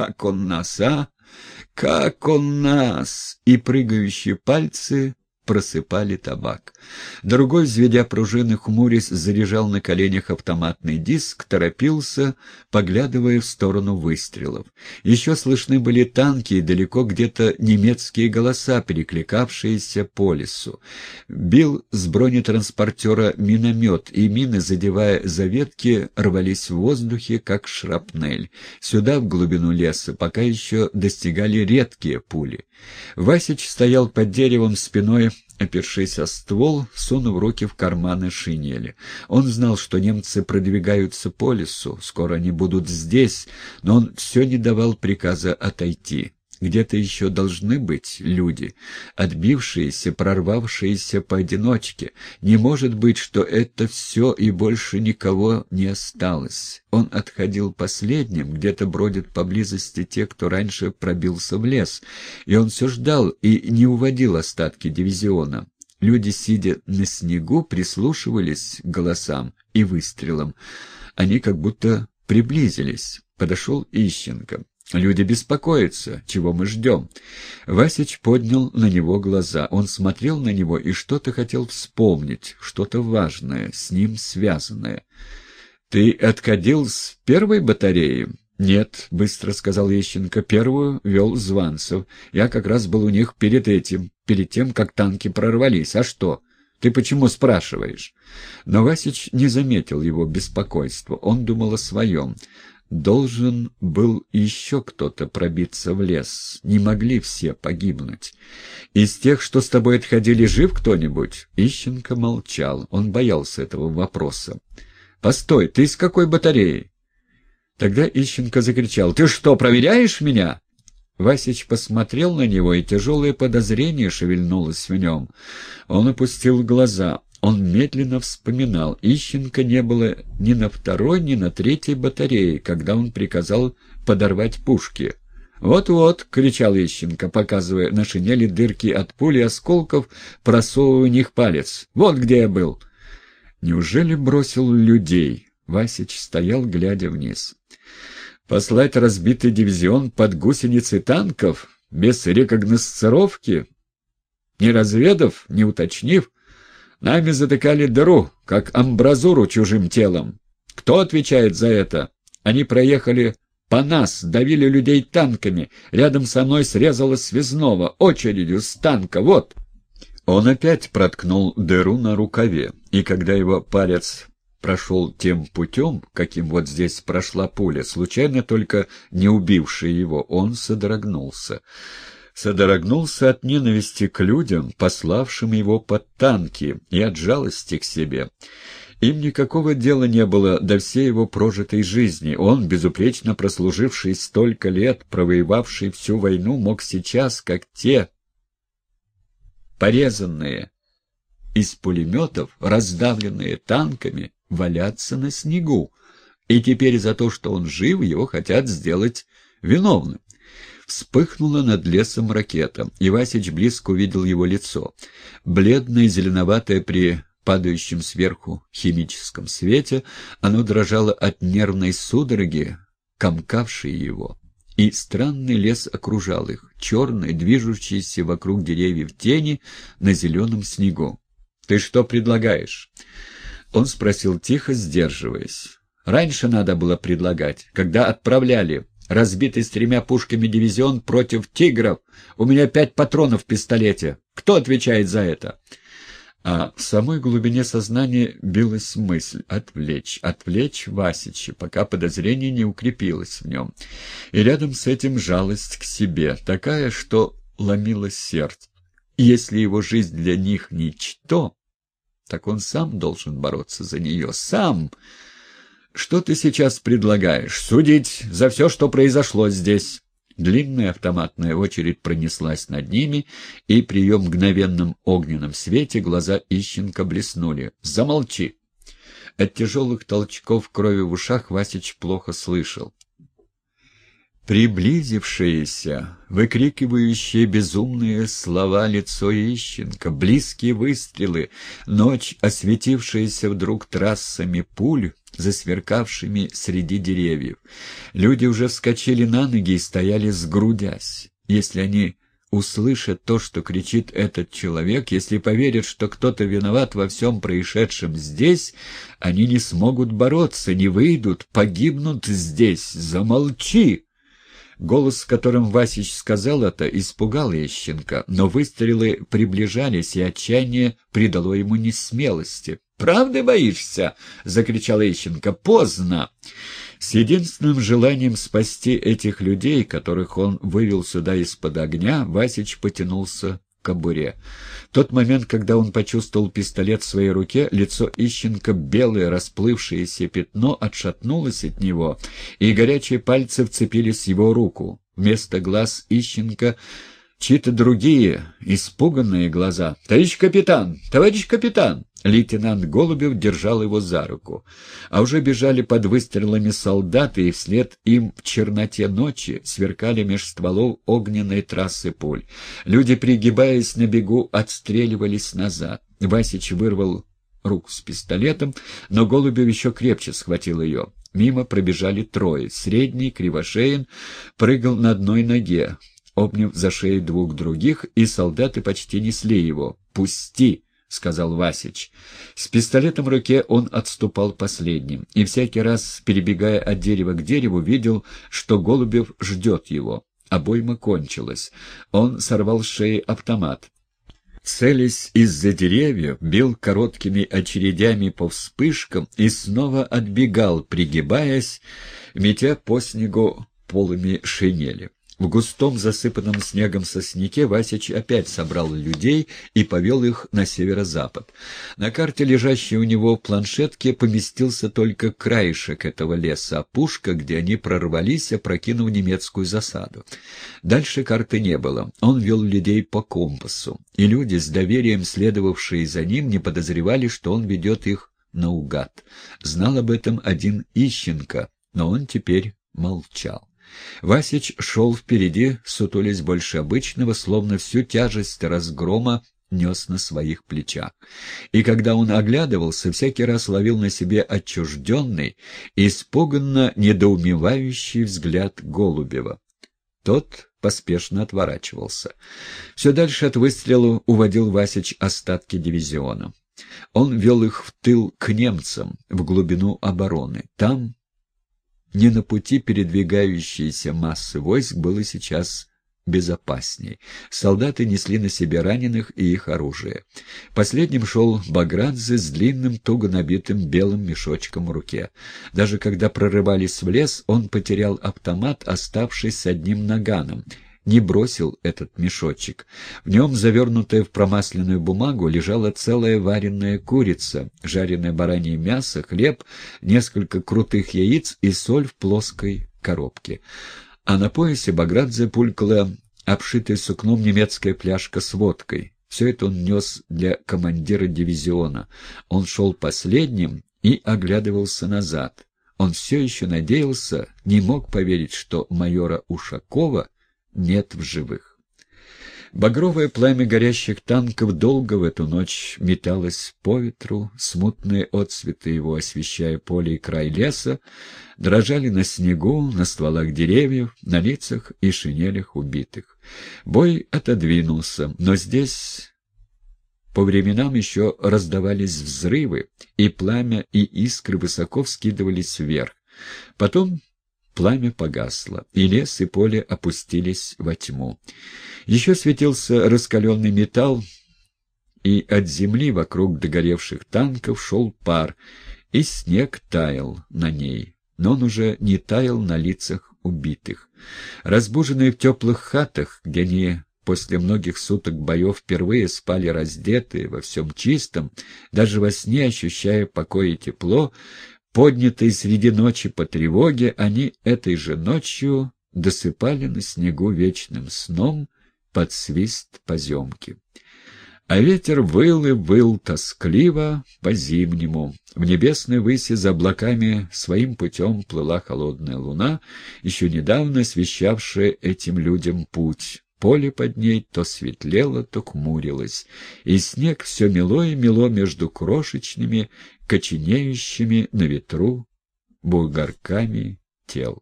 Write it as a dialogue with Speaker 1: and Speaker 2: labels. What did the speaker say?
Speaker 1: Как он нас, а? Как он нас! И прыгающие пальцы просыпали табак. Другой, взведя пружины, хмурясь, заряжал на коленях автоматный диск, торопился, поглядывая в сторону выстрелов. Еще слышны были танки и далеко где-то немецкие голоса, перекликавшиеся по лесу. Бил с бронетранспортера миномет, и мины, задевая заветки, рвались в воздухе, как шрапнель. Сюда, в глубину леса, пока еще достигали редкие пули. Васич стоял под деревом спиной опершись о ствол, сунув руки в карманы шинели. Он знал, что немцы продвигаются по лесу, скоро они будут здесь, но он все не давал приказа отойти. Где-то еще должны быть люди, отбившиеся, прорвавшиеся поодиночке. Не может быть, что это все и больше никого не осталось. Он отходил последним, где-то бродят поблизости те, кто раньше пробился в лес. И он все ждал и не уводил остатки дивизиона. Люди, сидя на снегу, прислушивались к голосам и выстрелам. Они как будто приблизились. Подошел Ищенко. Люди беспокоятся. Чего мы ждем? Васич поднял на него глаза. Он смотрел на него и что-то хотел вспомнить, что-то важное, с ним связанное. «Ты отходил с первой батареи?» «Нет», — быстро сказал Ещенко, — «первую вел Званцев. Я как раз был у них перед этим, перед тем, как танки прорвались. А что? Ты почему спрашиваешь?» Но Васич не заметил его беспокойства. Он думал о своем. Должен был еще кто-то пробиться в лес. Не могли все погибнуть. Из тех, что с тобой отходили, жив кто-нибудь? Ищенко молчал. Он боялся этого вопроса. «Постой, ты из какой батареи?» Тогда Ищенко закричал. «Ты что, проверяешь меня?» Васич посмотрел на него, и тяжелое подозрение шевельнулось в нем. Он опустил глаза. Он медленно вспоминал. Ищенко не было ни на второй, ни на третьей батарее, когда он приказал подорвать пушки. «Вот-вот!» — кричал Ищенко, показывая на шинели дырки от пули осколков, просовывая в них палец. «Вот где я был!» Неужели бросил людей? Васич стоял, глядя вниз. «Послать разбитый дивизион под гусеницы танков? Без рекогносцировки? Не разведав, не уточнив?» Нами затыкали дыру, как амбразуру чужим телом. Кто отвечает за это? Они проехали по нас, давили людей танками. Рядом со мной срезало связного, очередью с танка, вот. Он опять проткнул дыру на рукаве, и когда его палец прошел тем путем, каким вот здесь прошла пуля, случайно только не убивший его, он содрогнулся содрогнулся от ненависти к людям, пославшим его под танки, и от жалости к себе. Им никакого дела не было до всей его прожитой жизни. Он, безупречно прослуживший столько лет, провоевавший всю войну, мог сейчас, как те, порезанные из пулеметов, раздавленные танками, валяться на снегу. И теперь за то, что он жив, его хотят сделать виновным. Вспыхнула над лесом ракета, и Васич близко увидел его лицо. Бледное, зеленоватое при падающем сверху химическом свете, оно дрожало от нервной судороги, комкавшей его. И странный лес окружал их, черный, движущийся вокруг деревьев тени на зеленом снегу. «Ты что предлагаешь?» Он спросил тихо, сдерживаясь. «Раньше надо было предлагать, когда отправляли разбитый с тремя пушками дивизион против «Тигров». У меня пять патронов в пистолете. Кто отвечает за это?» А в самой глубине сознания билась мысль отвлечь, отвлечь Васича, пока подозрение не укрепилось в нем. И рядом с этим жалость к себе, такая, что ломило сердце. И если его жизнь для них ничто, так он сам должен бороться за нее, сам... «Что ты сейчас предлагаешь? Судить за все, что произошло здесь?» Длинная автоматная очередь пронеслась над ними, и при ее мгновенном огненном свете глаза Ищенко блеснули. «Замолчи!» От тяжелых толчков крови в ушах Васич плохо слышал. Приблизившиеся, выкрикивающие безумные слова лицо Ищенко, близкие выстрелы, ночь, осветившаяся вдруг трассами пуль, засверкавшими среди деревьев. Люди уже вскочили на ноги и стояли сгрудясь. Если они услышат то, что кричит этот человек, если поверят, что кто-то виноват во всем происшедшем здесь, они не смогут бороться, не выйдут, погибнут здесь. Замолчи! Голос, с которым Васич сказал это, испугал Ещенко, но выстрелы приближались, и отчаяние придало ему несмелости. «Правды боишься?» — закричал Ещенко. «Поздно!» С единственным желанием спасти этих людей, которых он вывел сюда из-под огня, Васич потянулся кобуре. В тот момент, когда он почувствовал пистолет в своей руке, лицо Ищенко, белое расплывшееся пятно, отшатнулось от него, и горячие пальцы вцепились в его руку. Вместо глаз Ищенко чьи-то другие, испуганные глаза. «Товарищ капитан! Товарищ капитан!» Лейтенант Голубев держал его за руку. А уже бежали под выстрелами солдаты, и вслед им в черноте ночи сверкали меж стволов огненной трассы пуль. Люди, пригибаясь на бегу, отстреливались назад. Васич вырвал руку с пистолетом, но Голубев еще крепче схватил ее. Мимо пробежали трое. Средний, Кривошеин, прыгал на одной ноге, обняв за шею двух других, и солдаты почти несли его. «Пусти!» — сказал Васич. С пистолетом в руке он отступал последним, и всякий раз, перебегая от дерева к дереву, видел, что Голубев ждет его. Обойма кончилась. Он сорвал с шеи автомат. Целясь из-за деревьев, бил короткими очередями по вспышкам и снова отбегал, пригибаясь, метя по снегу полыми шинели. В густом засыпанном снегом сосняке Васич опять собрал людей и повел их на северо-запад. На карте, лежащей у него в планшетке, поместился только краешек этого леса, опушка, где они прорвались, опрокинув немецкую засаду. Дальше карты не было. Он вел людей по компасу, и люди, с доверием следовавшие за ним, не подозревали, что он ведет их наугад. Знал об этом один Ищенко, но он теперь молчал. Васич шел впереди, сутулясь больше обычного, словно всю тяжесть разгрома нес на своих плечах. И когда он оглядывался, всякий раз ловил на себе отчужденный, испуганно недоумевающий взгляд Голубева. Тот поспешно отворачивался. Все дальше от выстрела уводил Васич остатки дивизиона. Он вел их в тыл к немцам, в глубину обороны. Там не на пути передвигающейся массы войск было сейчас безопасней. Солдаты несли на себе раненых и их оружие. Последним шел Баградзе с длинным, туго набитым белым мешочком в руке. Даже когда прорывались в лес, он потерял автомат, оставшись с одним наганом — не бросил этот мешочек. В нем, завернутая в промасленную бумагу, лежала целая вареная курица, жареное баранье мясо, хлеб, несколько крутых яиц и соль в плоской коробке. А на поясе Баградзе пулькала обшитая сукном немецкая пляжка с водкой. Все это он нес для командира дивизиона. Он шел последним и оглядывался назад. Он все еще надеялся, не мог поверить, что майора Ушакова нет в живых. Багровое пламя горящих танков долго в эту ночь металось по ветру, смутные отцветы его, освещая поле и край леса, дрожали на снегу, на стволах деревьев, на лицах и шинелях убитых. Бой отодвинулся, но здесь по временам еще раздавались взрывы, и пламя и искры высоко вскидывались вверх. Потом Пламя погасло, и лес и поле опустились во тьму. Еще светился раскаленный металл, и от земли вокруг догоревших танков шел пар, и снег таял на ней, но он уже не таял на лицах убитых. Разбуженные в теплых хатах, где они после многих суток боев впервые спали раздетые, во всем чистом, даже во сне ощущая покой и тепло, Поднятые среди ночи по тревоге, они этой же ночью досыпали на снегу вечным сном под свист поземки. А ветер выл и выл тоскливо по-зимнему. В небесной выси за облаками своим путем плыла холодная луна, еще недавно освещавшая этим людям путь. Поле под ней то светлело, то хмурилось, и снег все мело и мело между крошечными, коченеющими на ветру бугорками тел.